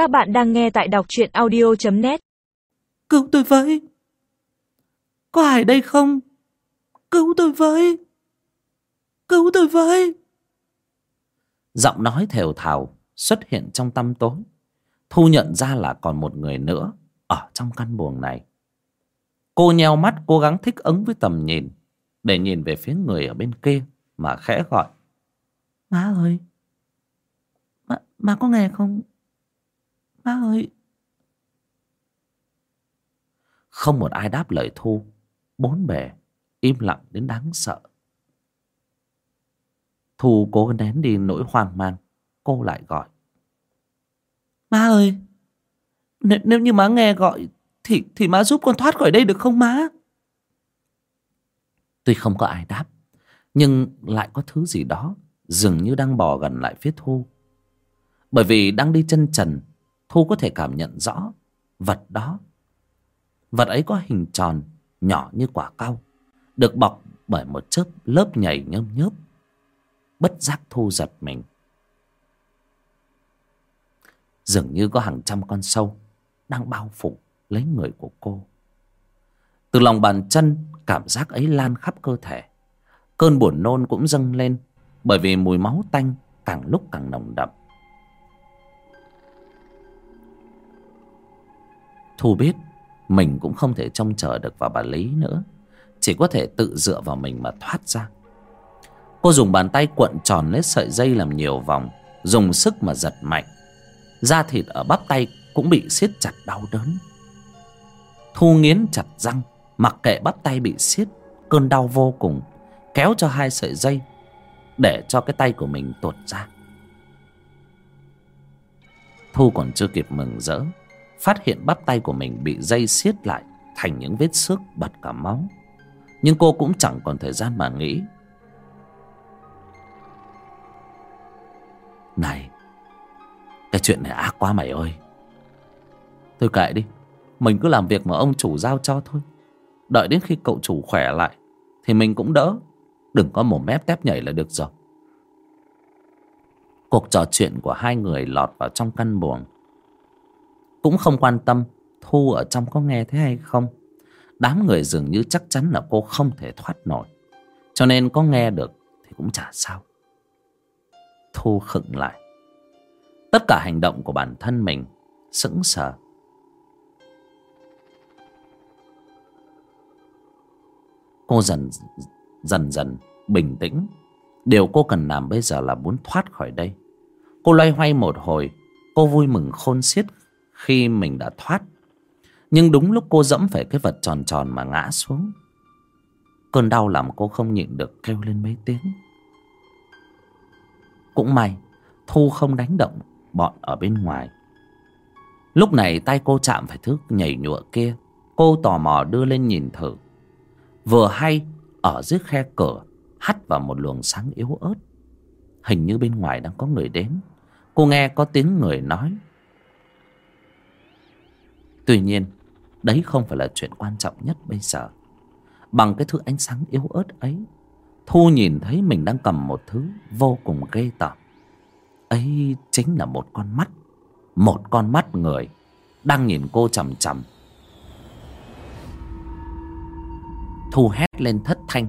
Các bạn đang nghe tại đọc truyện audio.net Cứu tôi với. Có ai đây không? Cứu tôi với. Cứu tôi với. Giọng nói thều thào xuất hiện trong tăm tối Thu nhận ra là còn một người nữa Ở trong căn buồng này. Cô nheo mắt cố gắng thích ứng với tầm nhìn Để nhìn về phía người ở bên kia Mà khẽ gọi. Má ơi Má, má có nghe không Má ơi. Không một ai đáp lời Thu. Bốn bề Im lặng đến đáng sợ. Thu cố nén đi nỗi hoang mang. Cô lại gọi. Má ơi Nếu, nếu như má nghe gọi Thì thì má giúp con thoát khỏi đây được không má? Tuy không có ai đáp Nhưng lại có thứ gì đó Dường như đang bò gần lại phía Thu. Bởi vì đang đi chân trần Thu có thể cảm nhận rõ Vật đó. Vật ấy có hình tròn, Nhỏ như quả cau, Được bọc bởi một chớp lớp nhảy nhơm nhớp. Bất giác Thu giật mình. Dường như có hàng trăm con sâu Đang bao phủ lấy người của cô. Từ lòng bàn chân, Cảm giác ấy lan khắp cơ thể. Cơn buồn nôn cũng dâng lên Bởi vì mùi máu tanh Càng lúc càng nồng đậm. Thu biết Mình cũng không thể trông chờ được vào bà Lý nữa. Chỉ có thể tự dựa vào mình mà thoát ra. Cô dùng bàn tay cuộn tròn lấy sợi dây làm nhiều vòng, Dùng sức mà giật mạnh. Da thịt ở bắp tay cũng bị siết chặt đau đớn. Thu nghiến chặt răng, Mặc kệ bắp tay bị siết, Cơn đau vô cùng, Kéo cho hai sợi dây Để cho cái tay của mình tuột ra. Thu còn chưa kịp mừng rỡ Phát hiện bắp tay của mình bị dây siết lại Thành những vết xước bật cả máu. Nhưng cô cũng chẳng còn thời gian mà nghĩ. Này, Cái chuyện này ác quá mày ơi. Thôi kệ đi, Mình cứ làm việc mà ông chủ giao cho thôi. Đợi đến khi cậu chủ khỏe lại Thì mình cũng đỡ. Đừng có mồm mép tép nhảy là được rồi. Cuộc trò chuyện của hai người lọt vào trong căn buồng. Cũng không quan tâm Thu ở trong có nghe thế hay không. Đám người dường như chắc chắn là cô không thể thoát nổi. Cho nên có nghe được Thì cũng chả sao. Thu khựng lại. Tất cả hành động của bản thân mình Sững sờ. Cô dần dần dần bình tĩnh. Điều cô cần làm bây giờ là muốn thoát khỏi đây. Cô loay hoay một hồi, Cô vui mừng khôn xiết khi mình đã thoát. Nhưng đúng lúc cô dẫm phải cái vật tròn tròn mà ngã xuống, Cơn đau làm cô không nhịn được kêu lên mấy tiếng. Cũng may, Thu không đánh động bọn ở bên ngoài. Lúc này tay cô chạm phải thứ nhảy nhụa kia, Cô tò mò đưa lên nhìn thử. Vừa hay, ở dưới khe cửa, hắt vào một luồng sáng yếu ớt. Hình như bên ngoài đang có người đến. Cô nghe có tiếng người nói tuy nhiên, đấy không phải là chuyện quan trọng nhất bây giờ. Bằng cái thứ ánh sáng yếu ớt ấy, thu nhìn thấy mình đang cầm một thứ vô cùng ghê tởm. Ấy chính là một con mắt, một con mắt người đang nhìn cô chằm chằm. Thu hét lên thất thanh,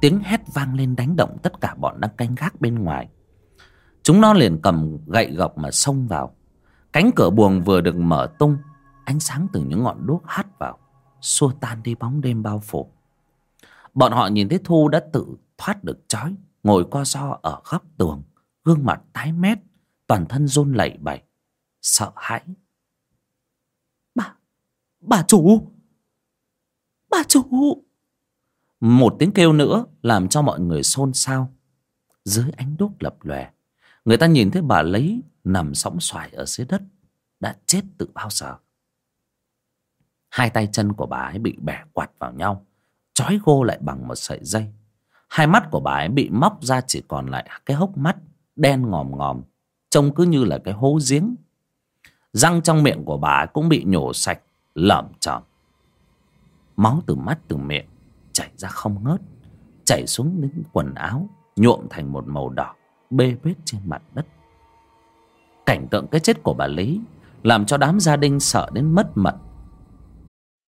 tiếng hét vang lên đánh động tất cả bọn đang canh gác bên ngoài. Chúng nó liền cầm gậy gộc mà xông vào. Cánh cửa buồng vừa được mở tung ánh sáng từ những ngọn đuốc hắt vào xua tan đi bóng đêm bao phủ. Bọn họ nhìn thấy thu đã tự thoát được trói ngồi co ro ở góc tường gương mặt tái mét toàn thân run lẩy bẩy sợ hãi. Bà bà chủ! Bà chủ! Một tiếng kêu nữa làm cho mọi người xôn xao. Dưới ánh đuốc lập lòe người ta nhìn thấy bà lấy nằm sõng xoài ở dưới đất đã chết từ bao giờ hai tay chân của bà ấy bị bẻ quạt vào nhau, trói gô lại bằng một sợi dây. Hai mắt của bà ấy bị móc ra chỉ còn lại cái hốc mắt đen ngòm ngòm, trông cứ như là cái hố giếng. Răng trong miệng của bà ấy cũng bị nhổ sạch, lởm chởm. Máu từ mắt từ miệng chảy ra không ngớt, chảy xuống đến quần áo nhuộm thành một màu đỏ bê bết trên mặt đất. Cảnh tượng cái chết của bà lý làm cho đám gia đình sợ đến mất mật.